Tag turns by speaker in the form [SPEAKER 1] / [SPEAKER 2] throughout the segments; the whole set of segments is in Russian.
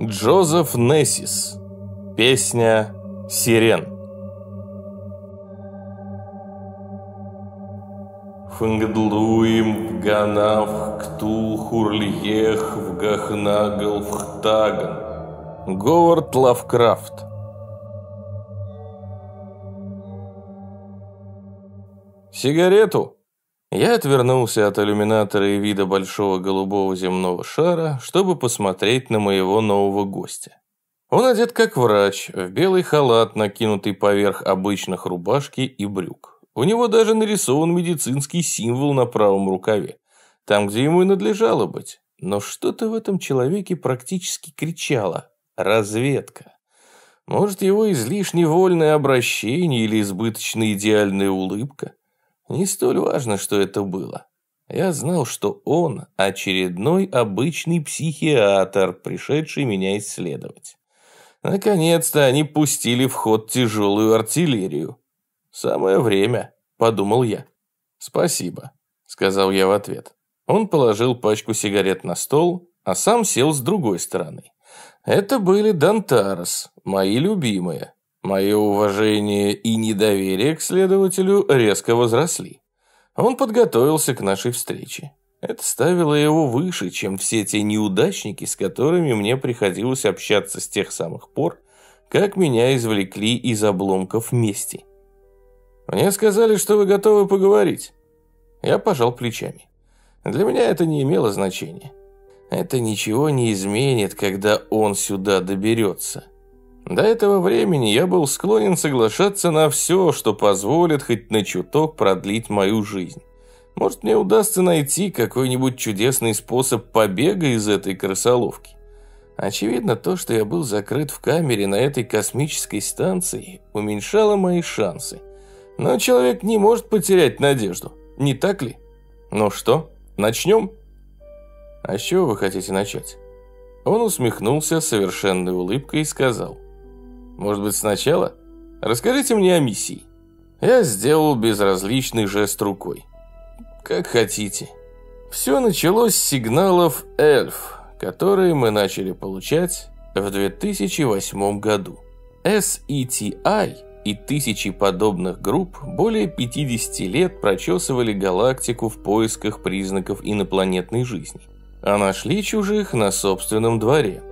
[SPEAKER 1] Джозеф Нессис. Песня «Сирен». Фнгдлуим в Ганав, Ктул, Хурльех, в Гахнагл, в Хтаган. Говард Лавкрафт. Сигарету? Я отвернулся от иллюминатора и вида большого голубого земного шара, чтобы посмотреть на моего нового гостя. Он одет как врач, в белый халат, накинутый поверх обычных рубашки и брюк. У него даже нарисован медицинский символ на правом рукаве, там, где ему и надлежало быть. Но что-то в этом человеке практически кричало «разведка». Может, его излишне вольное обращение или избыточно идеальная улыбка? Не столь важно, что это было. Я знал, что он очередной обычный психиатр, пришедший меня исследовать. Наконец-то они пустили в ход тяжелую артиллерию. «Самое время», – подумал я. «Спасибо», – сказал я в ответ. Он положил пачку сигарет на стол, а сам сел с другой стороны. Это были Дантарос, мои любимые. Мое уважение и недоверие к следователю резко возросли. Он подготовился к нашей встрече. Это ставило его выше, чем все те неудачники, с которыми мне приходилось общаться с тех самых пор, как меня извлекли из обломков мести. Мне сказали, что вы готовы поговорить. Я пожал плечами. Для меня это не имело значения. Это ничего не изменит, когда он сюда доберется. До этого времени я был склонен соглашаться на все, что позволит хоть на чуток продлить мою жизнь. Может, мне удастся найти какой-нибудь чудесный способ побега из этой крысоловки. Очевидно, то, что я был закрыт в камере на этой космической станции, уменьшало мои шансы. Но человек не может потерять надежду, не так ли? Ну что, начнем? А с чего вы хотите начать? Он усмехнулся совершенной улыбкой и сказал. Может быть, сначала? Расскажите мне о миссии. Я сделал безразличный жест рукой. Как хотите. Все началось с сигналов эльф, которые мы начали получать в 2008 году. SETI и тысячи подобных групп более 50 лет прочесывали галактику в поисках признаков инопланетной жизни, а нашли чужих на собственном дворе.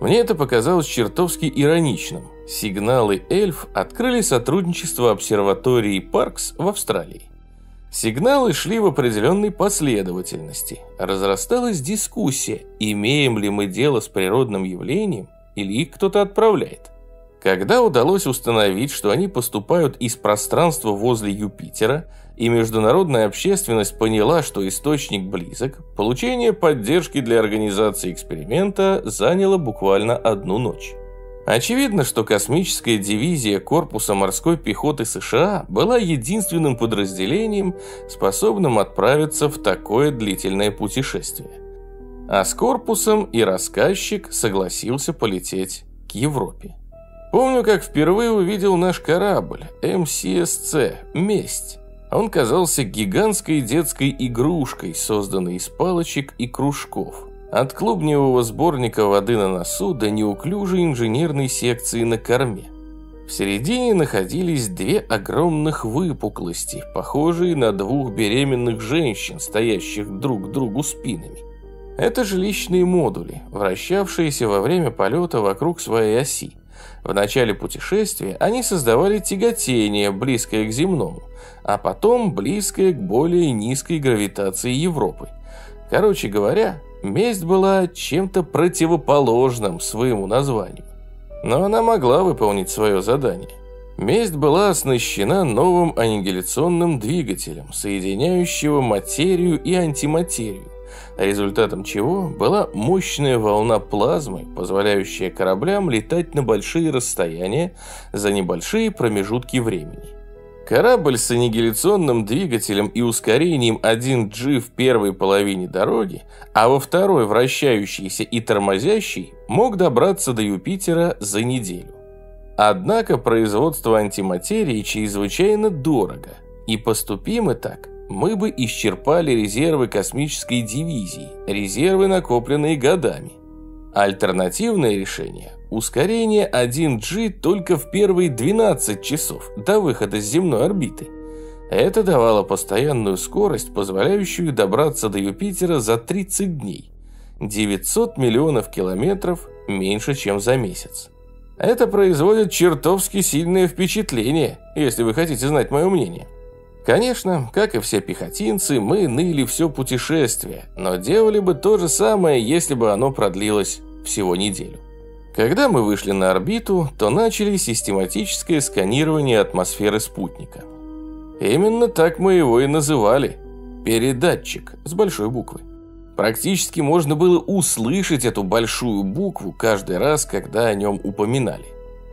[SPEAKER 1] Мне это показалось чертовски ироничным. Сигналы эльф открыли сотрудничество обсерватории Паркс в Австралии. Сигналы шли в определенной последовательности. Разрасталась дискуссия, имеем ли мы дело с природным явлением или их кто-то отправляет. Когда удалось установить, что они поступают из пространства возле Юпитера, и международная общественность поняла, что источник близок, получение поддержки для организации эксперимента заняло буквально одну ночь. Очевидно, что космическая дивизия Корпуса морской пехоты США была единственным подразделением, способным отправиться в такое длительное путешествие. А с корпусом и рассказчик согласился полететь к Европе. Помню, как впервые увидел наш корабль МССЦ «Месть». Он казался гигантской детской игрушкой, созданной из палочек и кружков. От клубневого сборника воды на носу до неуклюжей инженерной секции на корме. В середине находились две огромных выпуклости, похожие на двух беременных женщин, стоящих друг к другу спинами. Это жилищные модули, вращавшиеся во время полета вокруг своей оси. В начале путешествия они создавали тяготение, близкое к земному, а потом близкое к более низкой гравитации Европы. Короче говоря, месть была чем-то противоположным своему названию. Но она могла выполнить свое задание. Месть была оснащена новым аннигиляционным двигателем, соединяющего материю и антиматерию результатом чего была мощная волна плазмы, позволяющая кораблям летать на большие расстояния за небольшие промежутки времени. Корабль с аннигиляционным двигателем и ускорением 1G в первой половине дороги, а во второй вращающийся и тормозящий, мог добраться до Юпитера за неделю. Однако производство антиматерии чрезвычайно дорого, и поступимы так мы бы исчерпали резервы космической дивизии, резервы, накопленные годами. Альтернативное решение – ускорение 1G только в первые 12 часов до выхода с земной орбиты. Это давало постоянную скорость, позволяющую добраться до Юпитера за 30 дней. 900 миллионов километров меньше, чем за месяц. Это производит чертовски сильное впечатление, если вы хотите знать мое мнение. Конечно, как и все пехотинцы, мы ныли все путешествие, но делали бы то же самое, если бы оно продлилось всего неделю. Когда мы вышли на орбиту, то начали систематическое сканирование атмосферы спутника. Именно так мы его и называли. Передатчик с большой буквы. Практически можно было услышать эту большую букву каждый раз, когда о нем упоминали.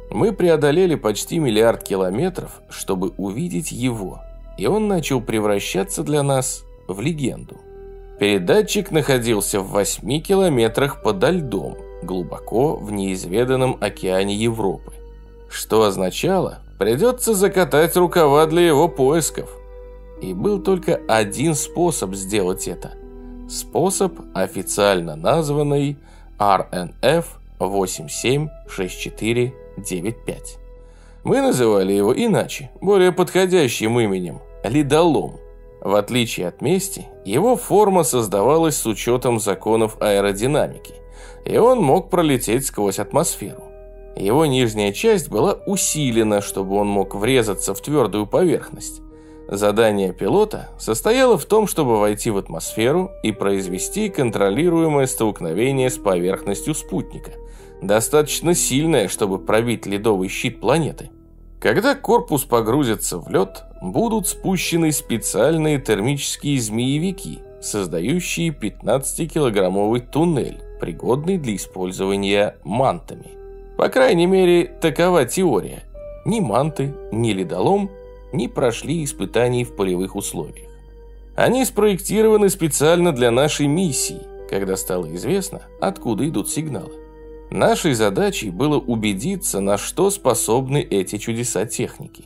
[SPEAKER 1] Мы преодолели почти миллиард километров, чтобы увидеть его – и он начал превращаться для нас в легенду. Передатчик находился в 8 километрах подо льдом, глубоко в неизведанном океане Европы. Что означало, придется закатать рукава для его поисков. И был только один способ сделать это. Способ, официально названный RNF 876495. Мы называли его иначе, более подходящим именем ледолом. В отличие от мести, его форма создавалась с учетом законов аэродинамики, и он мог пролететь сквозь атмосферу. Его нижняя часть была усилена, чтобы он мог врезаться в твердую поверхность. Задание пилота состояло в том, чтобы войти в атмосферу и произвести контролируемое столкновение с поверхностью спутника, достаточно сильное, чтобы пробить ледовый щит планеты. Когда корпус погрузится в лед, будут спущены специальные термические змеевики, создающие 15-килограммовый туннель, пригодный для использования мантами. По крайней мере, такова теория. Ни манты, ни ледолом не прошли испытаний в полевых условиях. Они спроектированы специально для нашей миссии, когда стало известно, откуда идут сигналы. Нашей задачей было убедиться, на что способны эти чудеса техники.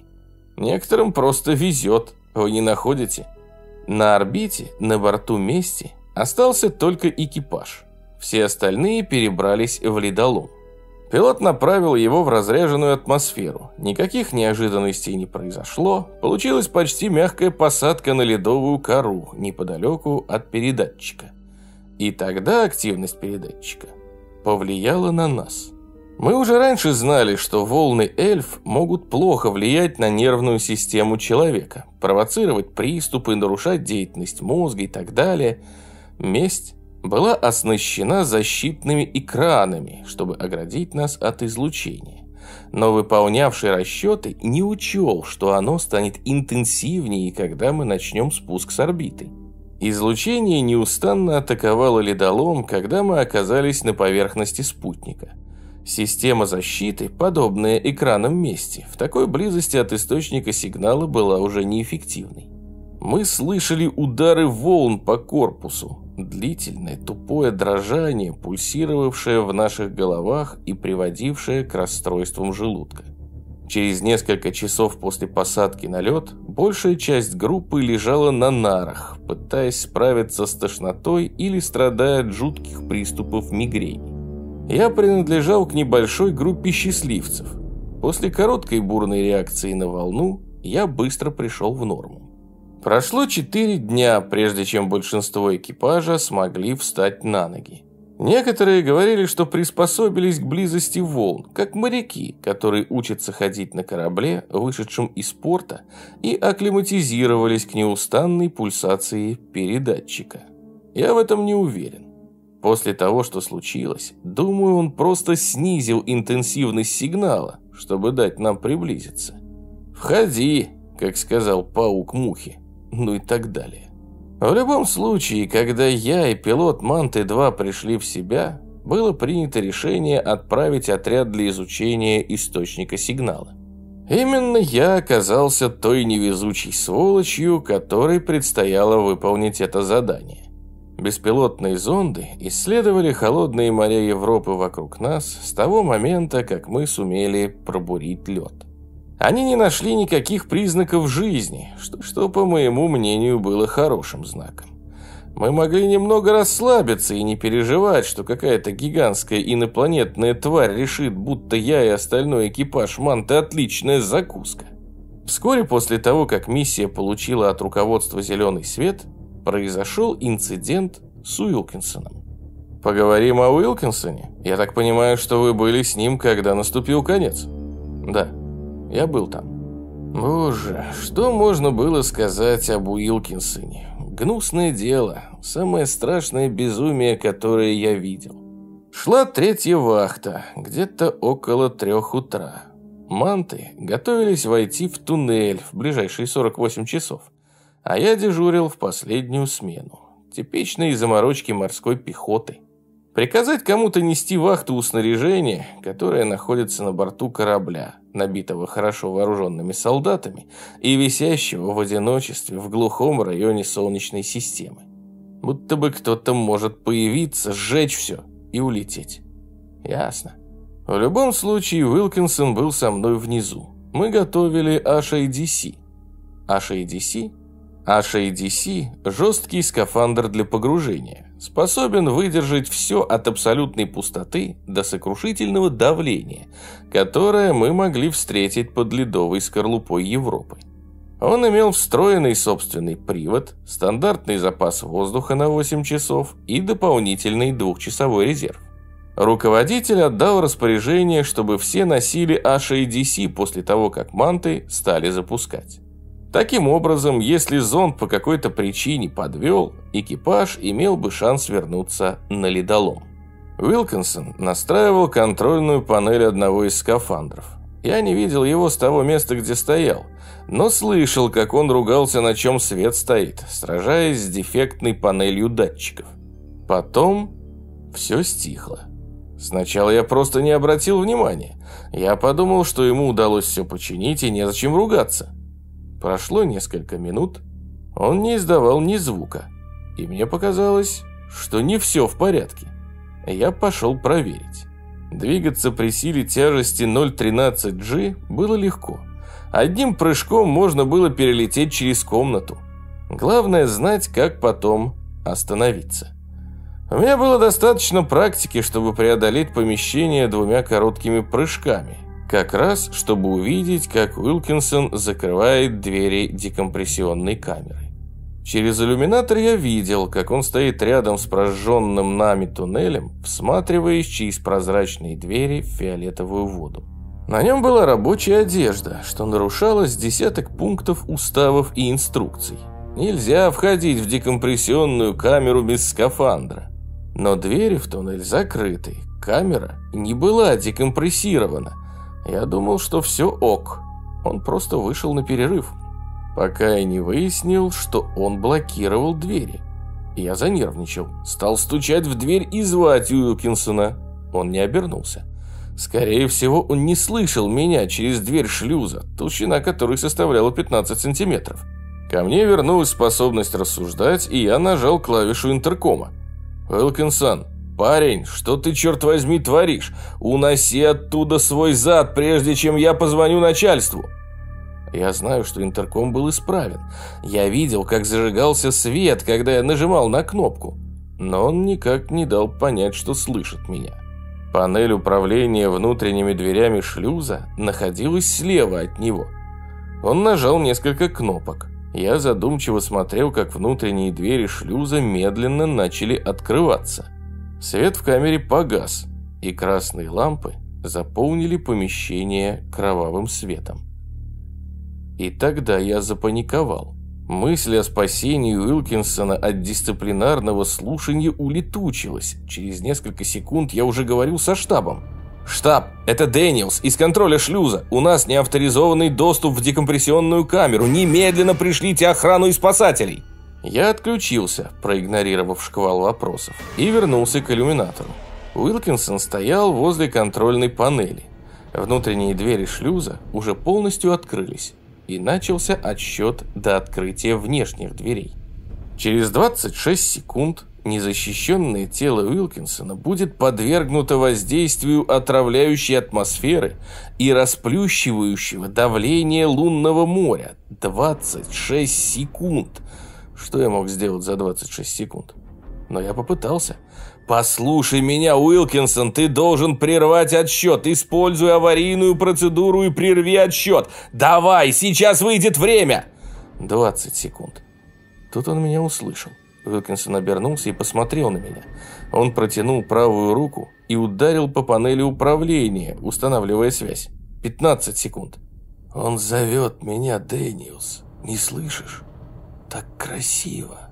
[SPEAKER 1] Некоторым просто везет, вы не находите? На орбите, на борту Мести, остался только экипаж. Все остальные перебрались в ледолом. Пилот направил его в разряженную атмосферу. Никаких неожиданностей не произошло. Получилась почти мягкая посадка на ледовую кору неподалеку от передатчика. И тогда активность передатчика повлияло на нас. Мы уже раньше знали, что волны эльф могут плохо влиять на нервную систему человека, провоцировать приступы, нарушать деятельность мозга и так далее. Месть была оснащена защитными экранами, чтобы оградить нас от излучения. Но выполнявший расчеты не учел, что оно станет интенсивнее, когда мы начнем спуск с орбиты. Излучение неустанно атаковало ледолом, когда мы оказались на поверхности спутника. Система защиты, подобная экранам мести, в такой близости от источника сигнала была уже неэффективной. Мы слышали удары волн по корпусу, длительное тупое дрожание, пульсировавшее в наших головах и приводившее к расстройствам желудка. Через несколько часов после посадки на лед большая часть группы лежала на нарах, пытаясь справиться с тошнотой или страдая от жутких приступов мигрени. Я принадлежал к небольшой группе счастливцев. После короткой бурной реакции на волну я быстро пришел в норму. Прошло четыре дня, прежде чем большинство экипажа смогли встать на ноги. Некоторые говорили, что приспособились к близости волн, как моряки, которые учатся ходить на корабле, вышедшем из порта, и акклиматизировались к неустанной пульсации передатчика. Я в этом не уверен. После того, что случилось, думаю, он просто снизил интенсивность сигнала, чтобы дать нам приблизиться. «Входи», как сказал паук мухи, ну и так далее. В любом случае, когда я и пилот Манты-2 пришли в себя, было принято решение отправить отряд для изучения источника сигнала. Именно я оказался той невезучей сволочью, которой предстояло выполнить это задание. Беспилотные зонды исследовали холодные моря Европы вокруг нас с того момента, как мы сумели пробурить лед. Они не нашли никаких признаков жизни, что, что, по моему мнению, было хорошим знаком. мы могли немного расслабиться и не переживать, что какая-то гигантская инопланетная тварь решит, будто я и остальной экипаж Манты отличная закуска. Вскоре после того, как миссия получила от руководства зеленый свет, произошел инцидент с Уилкинсоном. Поговорим о Уилкинсоне? Я так понимаю, что вы были с ним, когда наступил конец? Да, я был там. Боже, что можно было сказать об Уилкинсоне? Гнусное дело, самое страшное безумие, которое я видел. Шла третья вахта, где-то около трех утра. Манты готовились войти в туннель в ближайшие 48 часов, а я дежурил в последнюю смену. Типичные заморочки морской пехоты. Приказать кому-то нести вахту у снаряжения, которое находится на борту корабля, набитого хорошо вооруженными солдатами и висящего в одиночестве в глухом районе Солнечной системы. Будто бы кто-то может появиться, сжечь все и улететь. Ясно. В любом случае, Уилкинсон был со мной внизу. Мы готовили HADC. HADC HADC – жесткий скафандр для погружения, способен выдержать все от абсолютной пустоты до сокрушительного давления, которое мы могли встретить под ледовой скорлупой Европы. Он имел встроенный собственный привод, стандартный запас воздуха на 8 часов и дополнительный двухчасовой резерв. Руководитель отдал распоряжение, чтобы все носили HADC после того, как манты стали запускать. Таким образом, если зонд по какой-то причине подвел, экипаж имел бы шанс вернуться на ледолом. Уилкинсон настраивал контрольную панель одного из скафандров. Я не видел его с того места, где стоял, но слышал, как он ругался, на чем свет стоит, сражаясь с дефектной панелью датчиков. Потом все стихло. Сначала я просто не обратил внимания. Я подумал, что ему удалось все починить и незачем ругаться. Прошло несколько минут, он не издавал ни звука, и мне показалось, что не все в порядке. Я пошел проверить. Двигаться при силе тяжести 0.13G было легко. Одним прыжком можно было перелететь через комнату. Главное знать, как потом остановиться. У меня было достаточно практики, чтобы преодолеть помещение двумя короткими прыжками – как раз, чтобы увидеть, как Уилкинсон закрывает двери декомпрессионной камеры. Через иллюминатор я видел, как он стоит рядом с прожженным нами туннелем, всматриваясь через прозрачные двери в фиолетовую воду. На нем была рабочая одежда, что нарушало с десяток пунктов уставов и инструкций. Нельзя входить в декомпрессионную камеру без скафандра. Но двери в туннель закрыты, камера не была декомпрессирована, я думал, что все ок. Он просто вышел на перерыв. Пока я не выяснил, что он блокировал двери. Я занервничал, стал стучать в дверь и звать Уилкинсона. Он не обернулся. Скорее всего, он не слышал меня через дверь шлюза, толщина которой составляла 15 сантиметров. Ко мне вернулась способность рассуждать, и я нажал клавишу интеркома. «Уилкинсон, «Парень, что ты, черт возьми, творишь? Уноси оттуда свой зад, прежде чем я позвоню начальству!» Я знаю, что интерком был исправен. Я видел, как зажигался свет, когда я нажимал на кнопку. Но он никак не дал понять, что слышит меня. Панель управления внутренними дверями шлюза находилась слева от него. Он нажал несколько кнопок. Я задумчиво смотрел, как внутренние двери шлюза медленно начали открываться. Свет в камере погас, и красные лампы заполнили помещение кровавым светом. И тогда я запаниковал. Мысль о спасении Уилкинсона от дисциплинарного слушания улетучилась. Через несколько секунд я уже говорил со штабом. «Штаб, это Дэниелс из контроля шлюза. У нас неавторизованный доступ в декомпрессионную камеру. Немедленно пришлите охрану и спасателей!» Я отключился, проигнорировав шквал вопросов, и вернулся к иллюминатору. Уилкинсон стоял возле контрольной панели. Внутренние двери шлюза уже полностью открылись, и начался отсчет до открытия внешних дверей. Через 26 секунд незащищенное тело Уилкинсона будет подвергнуто воздействию отравляющей атмосферы и расплющивающего давления лунного моря. 26 секунд – Что я мог сделать за 26 секунд? Но я попытался. «Послушай меня, Уилкинсон, ты должен прервать отсчет. Используй аварийную процедуру и прерви отсчет. Давай, сейчас выйдет время!» 20 секунд. Тут он меня услышал. Уилкинсон обернулся и посмотрел на меня. Он протянул правую руку и ударил по панели управления, устанавливая связь. 15 секунд. «Он зовет меня, Дэниелс. Не слышишь? Так красиво!»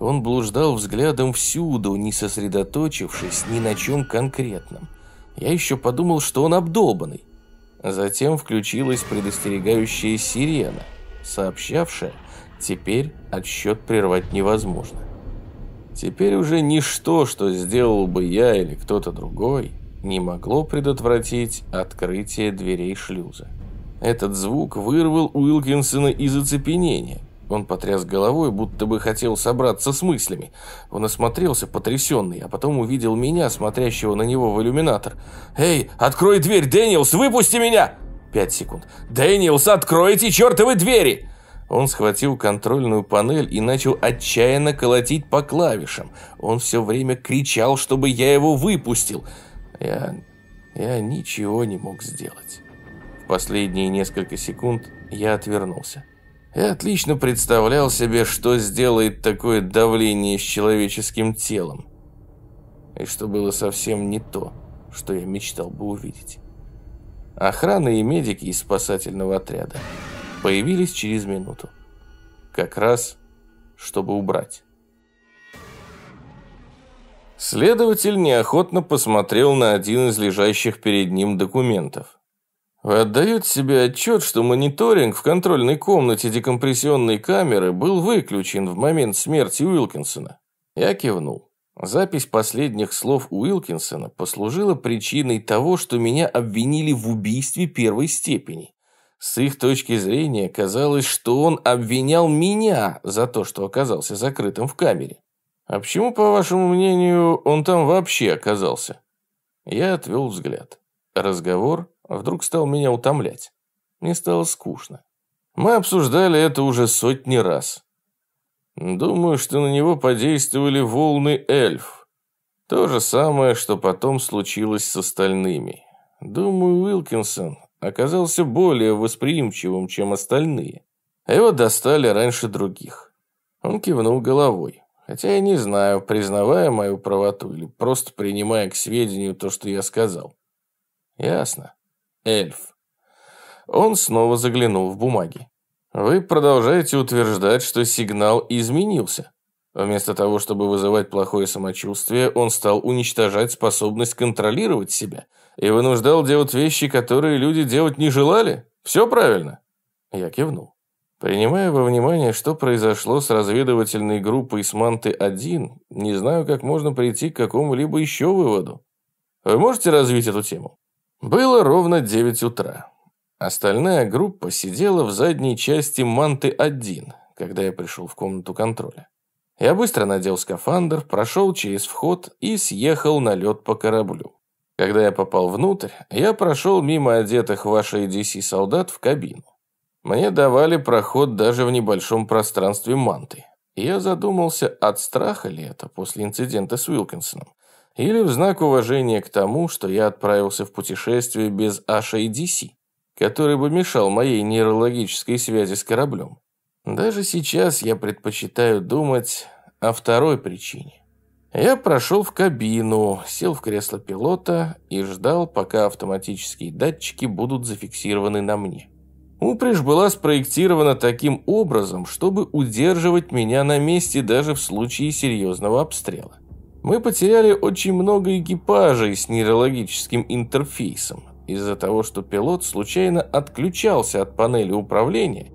[SPEAKER 1] Он блуждал взглядом всюду, не сосредоточившись ни на чем конкретном. Я еще подумал, что он обдолбанный. Затем включилась предостерегающая сирена, сообщавшая, теперь отсчет прервать невозможно. Теперь уже ничто, что сделал бы я или кто-то другой, не могло предотвратить открытие дверей шлюза. Этот звук вырвал Уилкинсона из оцепенения – он потряс головой, будто бы хотел собраться с мыслями. Он осмотрелся, потрясенный, а потом увидел меня, смотрящего на него в иллюминатор. «Эй, открой дверь, Дэниелс, выпусти меня!» Пять секунд. «Дэниелс, откройте чертовы двери!» Он схватил контрольную панель и начал отчаянно колотить по клавишам. Он все время кричал, чтобы я его выпустил. Я... я ничего не мог сделать. В последние несколько секунд я отвернулся. Я отлично представлял себе, что сделает такое давление с человеческим телом. И что было совсем не то, что я мечтал бы увидеть. Охрана и медики из спасательного отряда появились через минуту. Как раз, чтобы убрать. Следователь неохотно посмотрел на один из лежащих перед ним документов. Вы отдаете себе отчет, что мониторинг в контрольной комнате декомпрессионной камеры был выключен в момент смерти Уилкинсона? Я кивнул. Запись последних слов Уилкинсона послужила причиной того, что меня обвинили в убийстве первой степени. С их точки зрения казалось, что он обвинял меня за то, что оказался закрытым в камере. А почему, по вашему мнению, он там вообще оказался? Я отвел взгляд. Разговор вдруг стал меня утомлять. Мне стало скучно. Мы обсуждали это уже сотни раз. Думаю, что на него подействовали волны эльф. То же самое, что потом случилось с остальными. Думаю, Уилкинсон оказался более восприимчивым, чем остальные. Его достали раньше других. Он кивнул головой. Хотя я не знаю, признавая мою правоту или просто принимая к сведению то, что я сказал. Ясно эльф. Он снова заглянул в бумаги. Вы продолжаете утверждать, что сигнал изменился. Вместо того, чтобы вызывать плохое самочувствие, он стал уничтожать способность контролировать себя и вынуждал делать вещи, которые люди делать не желали. Все правильно? Я кивнул. Принимая во внимание, что произошло с разведывательной группой с Манты-1, не знаю, как можно прийти к какому-либо еще выводу. Вы можете развить эту тему? Было ровно 9 утра. Остальная группа сидела в задней части Манты-1, когда я пришел в комнату контроля. Я быстро надел скафандр, прошел через вход и съехал на лед по кораблю. Когда я попал внутрь, я прошел мимо одетых в вашей DC солдат в кабину. Мне давали проход даже в небольшом пространстве манты. Я задумался, от страха ли это после инцидента с Уилкинсоном или в знак уважения к тому, что я отправился в путешествие без HADC, который бы мешал моей нейрологической связи с кораблем. Даже сейчас я предпочитаю думать о второй причине. Я прошел в кабину, сел в кресло пилота и ждал, пока автоматические датчики будут зафиксированы на мне. Упряжь была спроектирована таким образом, чтобы удерживать меня на месте даже в случае серьезного обстрела. Мы потеряли очень много экипажей с нейрологическим интерфейсом из-за того, что пилот случайно отключался от панели управления,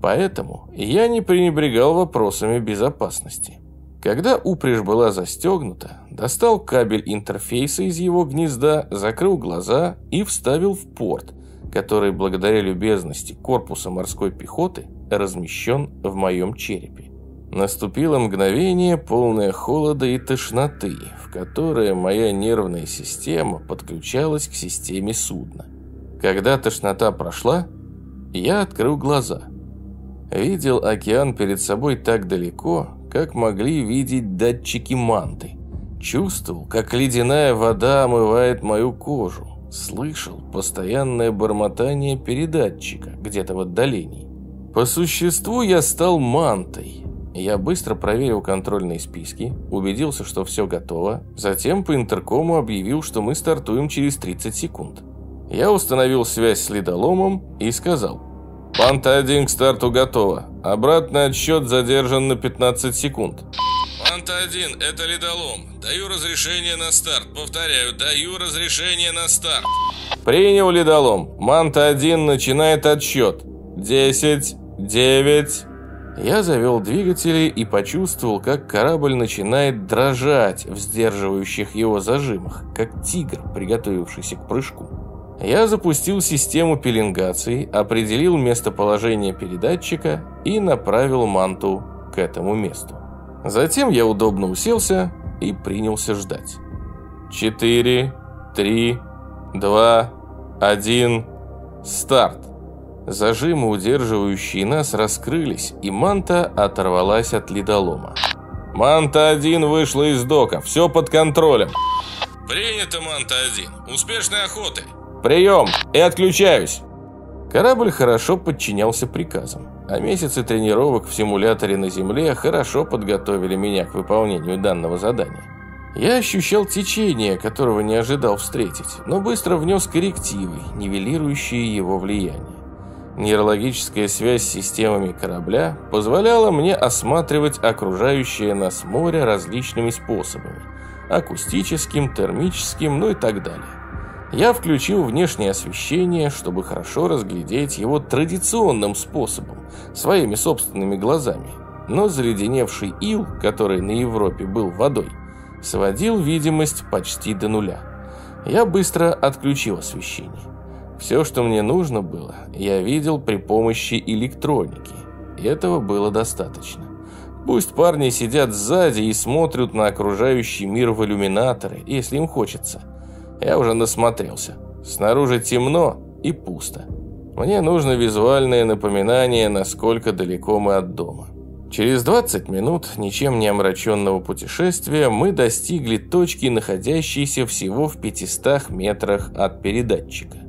[SPEAKER 1] поэтому я не пренебрегал вопросами безопасности. Когда упряжь была застегнута, достал кабель интерфейса из его гнезда, закрыл глаза и вставил в порт, который благодаря любезности корпуса морской пехоты размещен в моем черепе. Наступило мгновение, полное холода и тошноты, в которое моя нервная система подключалась к системе судна. Когда тошнота прошла, я открыл глаза. Видел океан перед собой так далеко, как могли видеть датчики манты. Чувствовал, как ледяная вода омывает мою кожу. Слышал постоянное бормотание передатчика где-то в отдалении. По существу я стал мантой. Я быстро проверил контрольные списки, убедился, что все готово, затем по интеркому объявил, что мы стартуем через 30 секунд. Я установил связь с ледоломом и сказал «Манта-1 к старту готова. Обратный отсчет задержан на 15 секунд».
[SPEAKER 2] Манта-1, это ледолом. Даю разрешение на старт. Повторяю, даю разрешение на старт.
[SPEAKER 1] Принял ледолом. Манта-1 начинает отсчет. 10, 9... Я завел двигатели и почувствовал, как корабль начинает дрожать в сдерживающих его зажимах, как тигр, приготовившийся к прыжку. Я запустил систему пеленгации, определил местоположение передатчика и направил манту к этому месту. Затем я удобно уселся и принялся ждать. Четыре, три, два, один, старт. Зажимы, удерживающие нас, раскрылись, и манта оторвалась от ледолома. «Манта-1 вышла из дока, все под контролем».
[SPEAKER 2] «Принято, Манта-1. Успешной охоты».
[SPEAKER 1] «Прием! И отключаюсь!» Корабль хорошо подчинялся приказам, а месяцы тренировок в симуляторе на Земле хорошо подготовили меня к выполнению данного задания. Я ощущал течение, которого не ожидал встретить, но быстро внес коррективы, нивелирующие его влияние. Нейрологическая связь с системами корабля позволяла мне осматривать окружающее нас море различными способами – акустическим, термическим, ну и так далее. Я включил внешнее освещение, чтобы хорошо разглядеть его традиционным способом, своими собственными глазами. Но заледеневший ил, который на Европе был водой, сводил видимость почти до нуля. Я быстро отключил освещение. Все, что мне нужно было, я видел при помощи электроники. И этого было достаточно. Пусть парни сидят сзади и смотрят на окружающий мир в иллюминаторы, если им хочется. Я уже насмотрелся. Снаружи темно и пусто. Мне нужно визуальное напоминание, насколько далеко мы от дома. Через 20 минут ничем не омраченного путешествия мы достигли точки, находящейся всего в 500 метрах от передатчика.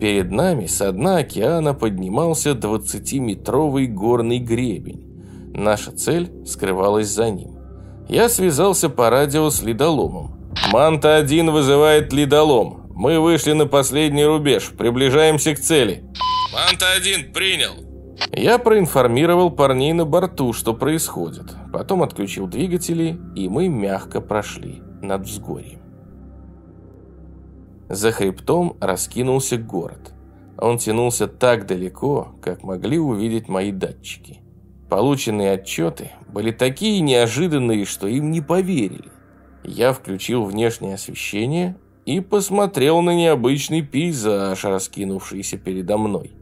[SPEAKER 1] Перед нами с дна океана поднимался 20-метровый горный гребень. Наша цель скрывалась за ним. Я связался по радио с ледоломом. «Манта-1 вызывает ледолом. Мы вышли на последний рубеж. Приближаемся к цели».
[SPEAKER 2] «Манта-1 принял».
[SPEAKER 1] Я проинформировал парней на борту, что происходит. Потом отключил двигатели, и мы мягко прошли над взгорьем. За хребтом раскинулся город. Он тянулся так далеко, как могли увидеть мои датчики. Полученные отчеты были такие неожиданные, что им не поверили. Я включил внешнее освещение и посмотрел на необычный пейзаж, раскинувшийся передо мной.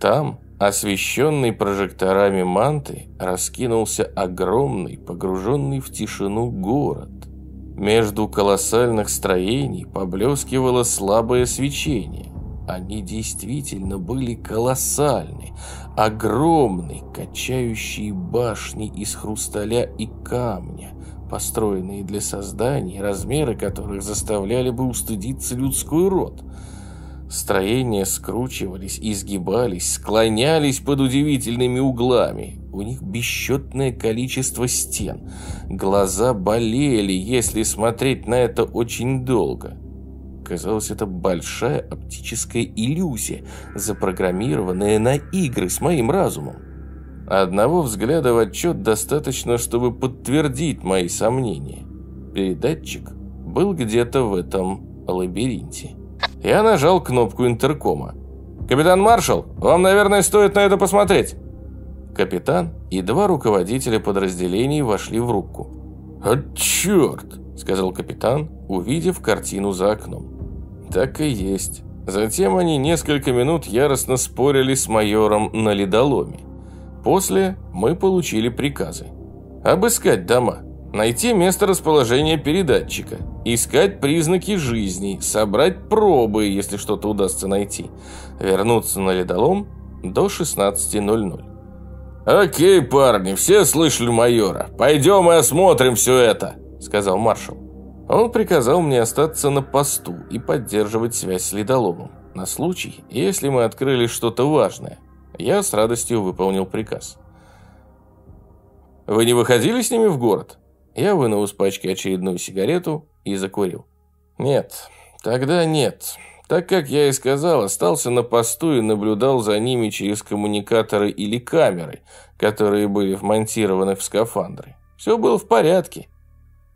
[SPEAKER 1] Там, освещенный прожекторами манты, раскинулся огромный, погруженный в тишину город. Между колоссальных строений поблескивало слабое свечение. Они действительно были колоссальны, огромны, качающие башни из хрусталя и камня, построенные для создания, размеры которых заставляли бы устыдиться людской род – Строения скручивались, изгибались, склонялись под удивительными углами. У них бесчетное количество стен. Глаза болели, если смотреть на это очень долго. Казалось, это большая оптическая иллюзия, запрограммированная на игры с моим разумом. Одного взгляда в отчет достаточно, чтобы подтвердить мои сомнения. Передатчик был где-то в этом лабиринте. Я нажал кнопку интеркома. «Капитан Маршал, вам, наверное, стоит на это посмотреть». Капитан и два руководителя подразделений вошли в рубку. «А черт!» – сказал капитан, увидев картину за окном. Так и есть. Затем они несколько минут яростно спорили с майором на ледоломе. После мы получили приказы. Обыскать дома – Найти место расположения передатчика, искать признаки жизни, собрать пробы, если что-то удастся найти, вернуться на ледолом до 16.00. «Окей, парни, все слышали майора. Пойдем и осмотрим все это», — сказал маршал. Он приказал мне остаться на посту и поддерживать связь с ледоломом. На случай, если мы открыли что-то важное. Я с радостью выполнил приказ. «Вы не выходили с ними в город?» Я вынул из пачки очередную сигарету и закурил. «Нет, тогда нет. Так как я и сказал, остался на посту и наблюдал за ними через коммуникаторы или камеры, которые были вмонтированы в скафандры. Все было в порядке,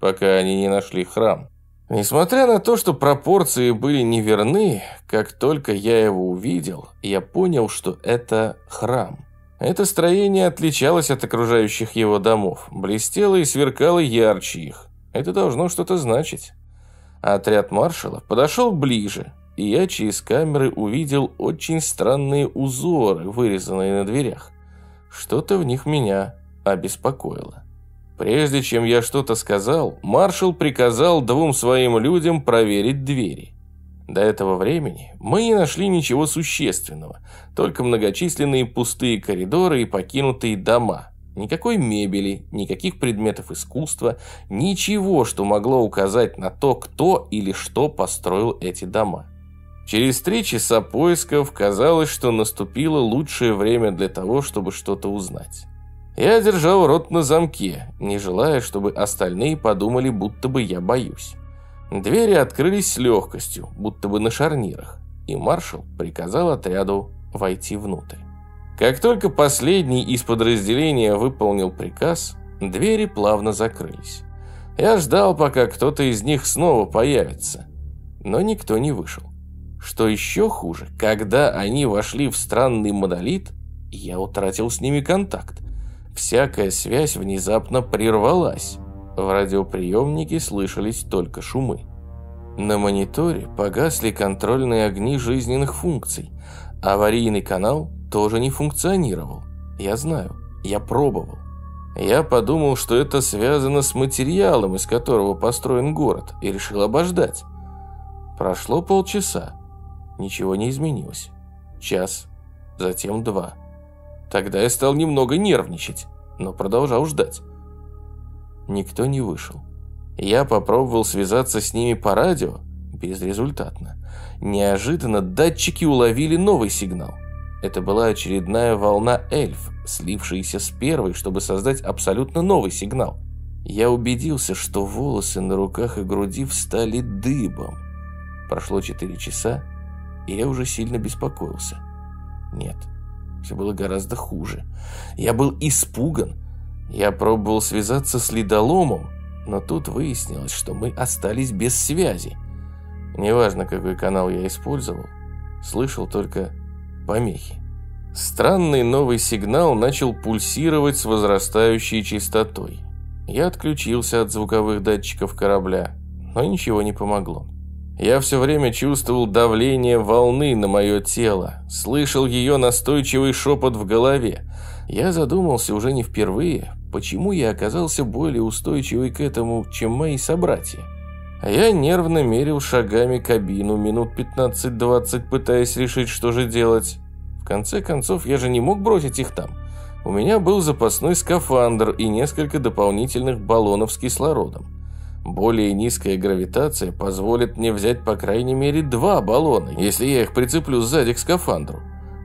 [SPEAKER 1] пока они не нашли храм. Несмотря на то, что пропорции были неверны, как только я его увидел, я понял, что это храм. Это строение отличалось от окружающих его домов, блестело и сверкало ярче их. Это должно что-то значить. Отряд маршалов подошел ближе, и я через камеры увидел очень странные узоры, вырезанные на дверях. Что-то в них меня обеспокоило. Прежде чем я что-то сказал, маршал приказал двум своим людям проверить двери. До этого времени мы не нашли ничего существенного, только многочисленные пустые коридоры и покинутые дома. Никакой мебели, никаких предметов искусства, ничего, что могло указать на то, кто или что построил эти дома. Через три часа поисков казалось, что наступило лучшее время для того, чтобы что-то узнать. Я держал рот на замке, не желая, чтобы остальные подумали, будто бы я боюсь. Двери открылись с легкостью, будто бы на шарнирах, и маршал приказал отряду войти внутрь. Как только последний из подразделения выполнил приказ, двери плавно закрылись. Я ждал, пока кто-то из них снова появится, но никто не вышел. Что еще хуже, когда они вошли в странный монолит, я утратил с ними контакт. Всякая связь внезапно прервалась. В радиоприемнике слышались только шумы. На мониторе погасли контрольные огни жизненных функций. Аварийный канал тоже не функционировал. Я знаю, я пробовал. Я подумал, что это связано с материалом, из которого построен город, и решил обождать. Прошло полчаса. Ничего не изменилось. Час, затем два. Тогда я стал немного нервничать, но продолжал ждать. Никто не вышел. Я попробовал связаться с ними по радио, безрезультатно. Неожиданно датчики уловили новый сигнал. Это была очередная волна эльф, слившаяся с первой, чтобы создать абсолютно новый сигнал. Я убедился, что волосы на руках и груди встали дыбом. Прошло 4 часа, и я уже сильно беспокоился. Нет, все было гораздо хуже. Я был испуган. Я пробовал связаться с ледоломом, но тут выяснилось, что мы остались без связи. Неважно, какой канал я использовал, слышал только помехи. Странный новый сигнал начал пульсировать с возрастающей частотой. Я отключился от звуковых датчиков корабля, но ничего не помогло. Я все время чувствовал давление волны на мое тело, слышал ее настойчивый шепот в голове. Я задумался уже не впервые, почему я оказался более устойчивый к этому, чем мои собратья. Я нервно мерил шагами кабину минут 15-20, пытаясь решить, что же делать. В конце концов, я же не мог бросить их там. У меня был запасной скафандр и несколько дополнительных баллонов с кислородом. Более низкая гравитация позволит мне взять по крайней мере два баллона, если я их прицеплю сзади к скафандру.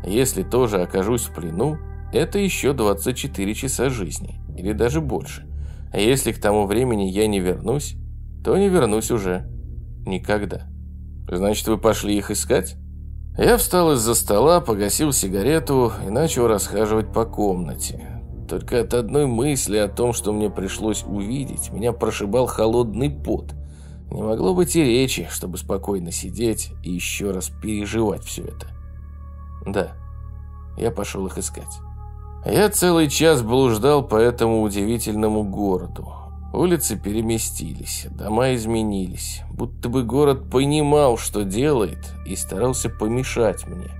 [SPEAKER 1] Если тоже окажусь в плену, это еще 24 часа жизни, или даже больше. А если к тому времени я не вернусь, то не вернусь уже никогда. Значит, вы пошли их искать? Я встал из-за стола, погасил сигарету и начал расхаживать по комнате. Только от одной мысли о том, что мне пришлось увидеть, меня прошибал холодный пот. Не могло быть и речи, чтобы спокойно сидеть и еще раз переживать все это. Да, я пошел их искать. Я целый час блуждал по этому удивительному городу. Улицы переместились, дома изменились, будто бы город понимал, что делает, и старался помешать мне.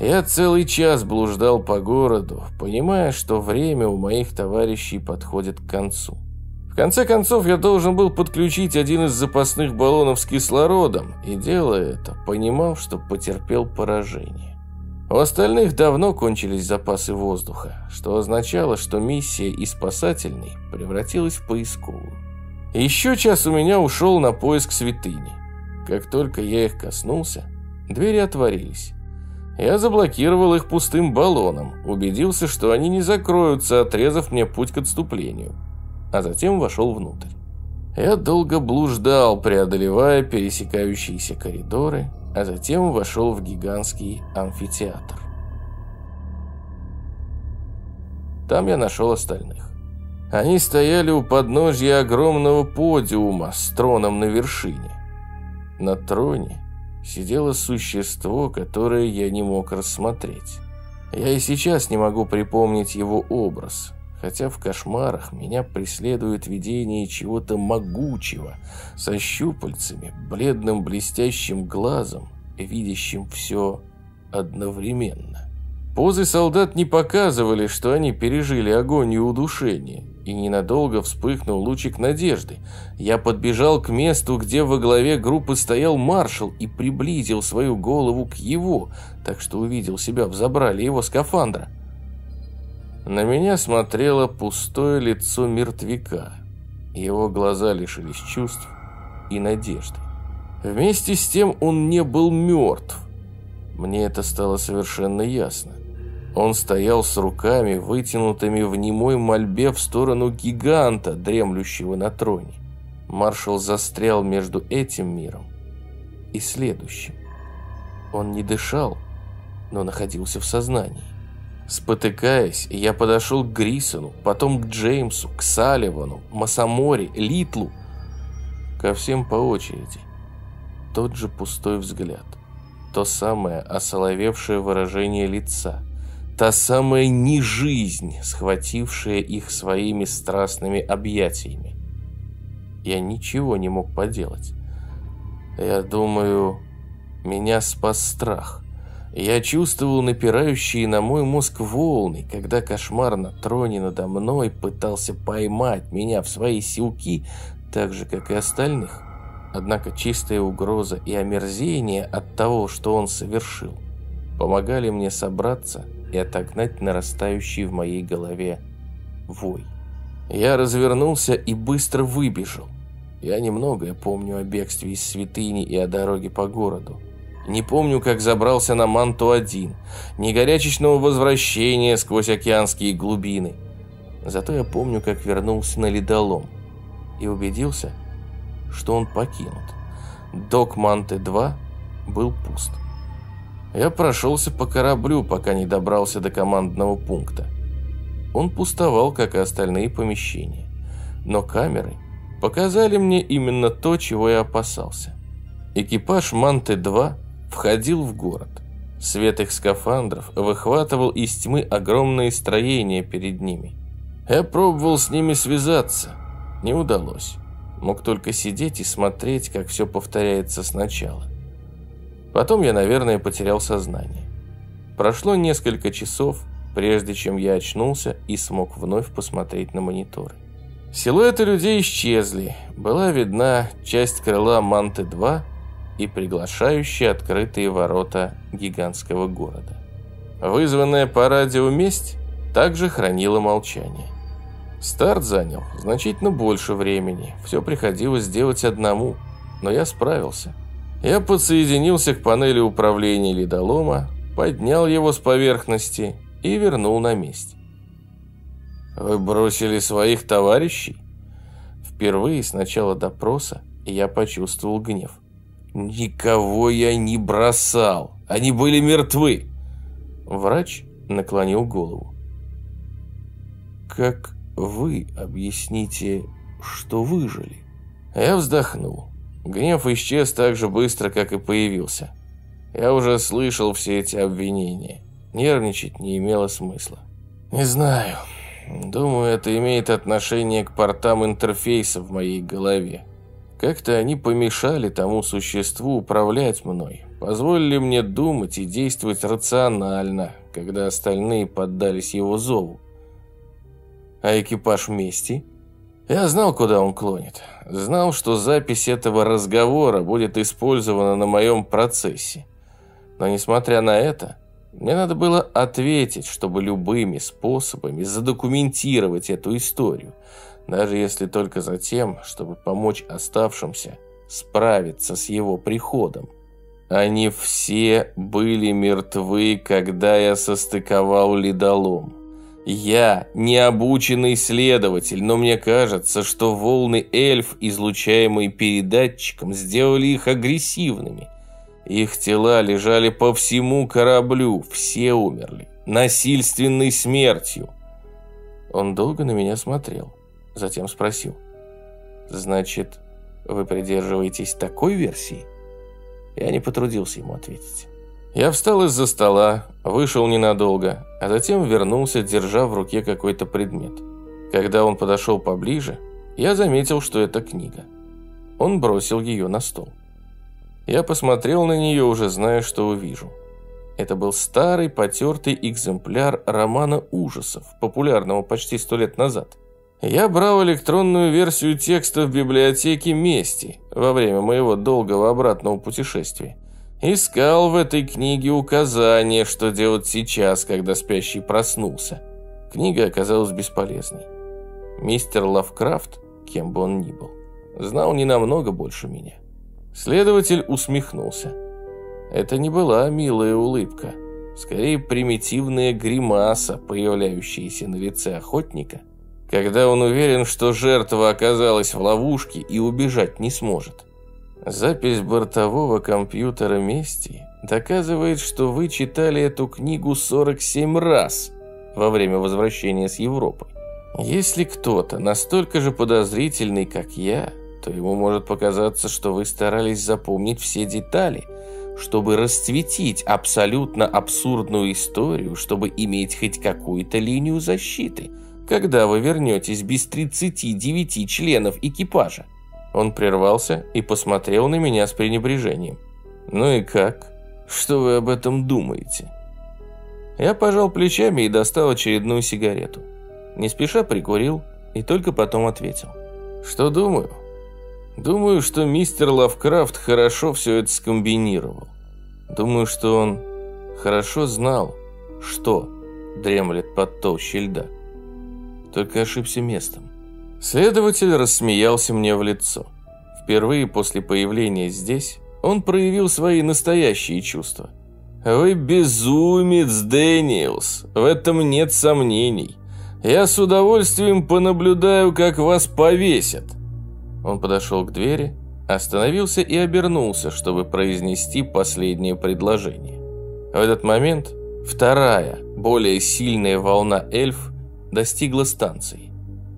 [SPEAKER 1] Я целый час блуждал по городу, понимая, что время у моих товарищей подходит к концу. В конце концов, я должен был подключить один из запасных баллонов с кислородом, и делая это, понимал, что потерпел поражение. У остальных давно кончились запасы воздуха, что означало, что миссия из спасательной превратилась в поисковую. Еще час у меня ушел на поиск святыни. Как только я их коснулся, двери отворились. Я заблокировал их пустым баллоном, убедился, что они не закроются, отрезав мне путь к отступлению, а затем вошел внутрь. Я долго блуждал, преодолевая пересекающиеся коридоры, а затем вошел в гигантский амфитеатр. Там я нашел остальных. Они стояли у подножья огромного подиума с троном на вершине. На троне сидело существо, которое я не мог рассмотреть. Я и сейчас не могу припомнить его образ, хотя в кошмарах меня преследует видение чего-то могучего, со щупальцами, бледным блестящим глазом, видящим все одновременно. Позы солдат не показывали, что они пережили огонь и удушение, и ненадолго вспыхнул лучик надежды. Я подбежал к месту, где во главе группы стоял маршал и приблизил свою голову к его, так что увидел себя в забрале его скафандра. На меня смотрело пустое лицо мертвяка. Его глаза лишились чувств и надежды. Вместе с тем он не был мертв. Мне это стало совершенно ясно. Он стоял с руками, вытянутыми в немой мольбе в сторону гиганта, дремлющего на троне. Маршал застрял между этим миром и следующим. Он не дышал, но находился в сознании. Спотыкаясь, я подошел к Грисону, потом к Джеймсу, к Салливану, Масамори, Литлу. Ко всем по очереди. Тот же пустой взгляд. То самое осоловевшее выражение лица. Та самая нежизнь, схватившая их своими страстными объятиями. Я ничего не мог поделать. Я думаю, меня спас страх. Я чувствовал напирающие на мой мозг волны, когда кошмар на троне надо мной пытался поймать меня в свои силки, так же, как и остальных. Однако чистая угроза и омерзение от того, что он совершил, помогали мне собраться и отогнать нарастающий в моей голове вой. Я развернулся и быстро выбежал. Я немногое помню о бегстве из святыни и о дороге по городу. Не помню, как забрался на Манту-1, ни горячечного возвращения сквозь океанские глубины. Зато я помню, как вернулся на ледолом и убедился, что он покинут. Док Манты-2 был пуст. Я прошелся по кораблю, пока не добрался до командного пункта. Он пустовал, как и остальные помещения. Но камеры показали мне именно то, чего я опасался. Экипаж Манты-2 входил в город. Свет их скафандров выхватывал из тьмы огромные строения перед ними. Я пробовал с ними связаться. Не удалось. Мог только сидеть и смотреть, как все повторяется сначала. Потом я, наверное, потерял сознание. Прошло несколько часов, прежде чем я очнулся и смог вновь посмотреть на мониторы. Силуэты людей исчезли. Была видна часть крыла Манты-2 и приглашающие открытые ворота гигантского города. Вызванная по радио месть также хранила молчание. Старт занял значительно больше времени, все приходилось делать одному, но я справился. Я подсоединился к панели управления ледолома, поднял его с поверхности и вернул на месте. «Вы бросили своих товарищей?» Впервые с начала допроса я почувствовал гнев. «Никого я не бросал. Они были мертвы». Врач наклонил голову. «Как вы объясните, что выжили?» Я вздохнул. Гнев исчез так же быстро, как и появился. Я уже слышал все эти обвинения. Нервничать не имело смысла. «Не знаю. Думаю, это имеет отношение к портам интерфейса в моей голове. Как-то они помешали тому существу управлять мной, позволили мне думать и действовать рационально, когда остальные поддались его зову. А экипаж вместе? Я знал, куда он клонит. Знал, что запись этого разговора будет использована на моем процессе. Но несмотря на это, Мне надо было ответить, чтобы любыми способами задокументировать эту историю, даже если только за тем, чтобы помочь оставшимся справиться с его приходом. Они все были мертвы, когда я состыковал ледолом. Я не обученный следователь, но мне кажется, что волны эльф, излучаемые передатчиком, сделали их агрессивными. Их тела лежали по всему кораблю, все умерли, насильственной смертью. Он долго на меня смотрел, затем спросил. «Значит, вы придерживаетесь такой версии?» Я не потрудился ему ответить. Я встал из-за стола, вышел ненадолго, а затем вернулся, держа в руке какой-то предмет. Когда он подошел поближе, я заметил, что это книга. Он бросил ее на стол. Я посмотрел на нее, уже зная, что увижу. Это был старый, потертый экземпляр романа ужасов, популярного почти сто лет назад. Я брал электронную версию текста в библиотеке Мести во время моего долгого обратного путешествия. Искал в этой книге указания, что делать сейчас, когда спящий проснулся. Книга оказалась бесполезной. Мистер Лавкрафт, кем бы он ни был, знал не намного больше меня. Следователь усмехнулся. Это не была милая улыбка, скорее примитивная гримаса, появляющаяся на лице охотника, когда он уверен, что жертва оказалась в ловушке и убежать не сможет. Запись бортового компьютера мести доказывает, что вы читали эту книгу 47 раз во время возвращения с Европы. Если кто-то настолько же подозрительный, как я, то ему может показаться, что вы старались запомнить все детали, чтобы расцветить абсолютно абсурдную историю, чтобы иметь хоть какую-то линию защиты, когда вы вернетесь без 39 членов экипажа. Он прервался и посмотрел на меня с пренебрежением. «Ну и как? Что вы об этом думаете?» Я пожал плечами и достал очередную сигарету. Не спеша прикурил и только потом ответил. «Что думаю?» «Думаю, что мистер Лавкрафт хорошо все это скомбинировал. Думаю, что он хорошо знал, что дремлет под толщей льда. Только ошибся местом. Следователь рассмеялся мне в лицо. Впервые после появления здесь он проявил свои настоящие чувства. «Вы безумец, Дэниелс, в этом нет сомнений. Я с удовольствием понаблюдаю, как вас повесят». Он подошел к двери, остановился и обернулся, чтобы произнести последнее предложение. В этот момент вторая, более сильная волна эльф достигла станции.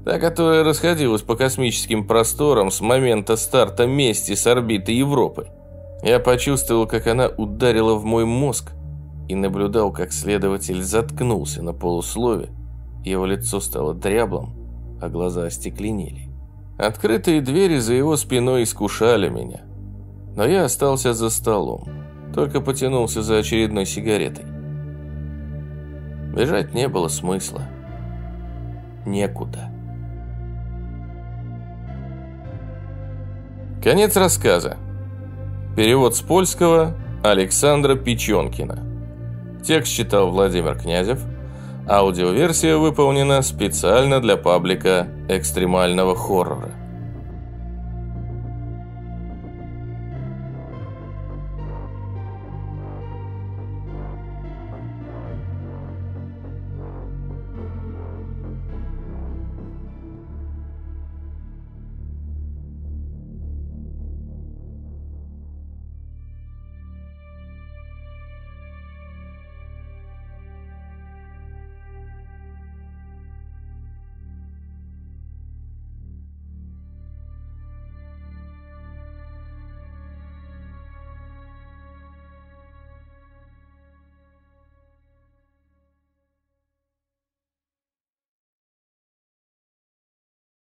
[SPEAKER 1] Та, которая расходилась по космическим просторам с момента старта мести с орбиты Европы. Я почувствовал, как она ударила в мой мозг и наблюдал, как следователь заткнулся на полуслове. Его лицо стало дряблым, а глаза остекленели. Открытые двери за его спиной искушали меня. Но я остался за столом, только потянулся за очередной сигаретой. Бежать не было смысла. Некуда. Конец рассказа. Перевод с польского Александра Печенкина. Текст читал Владимир Князев. Аудиоверсия выполнена специально для паблика экстремального хоррора.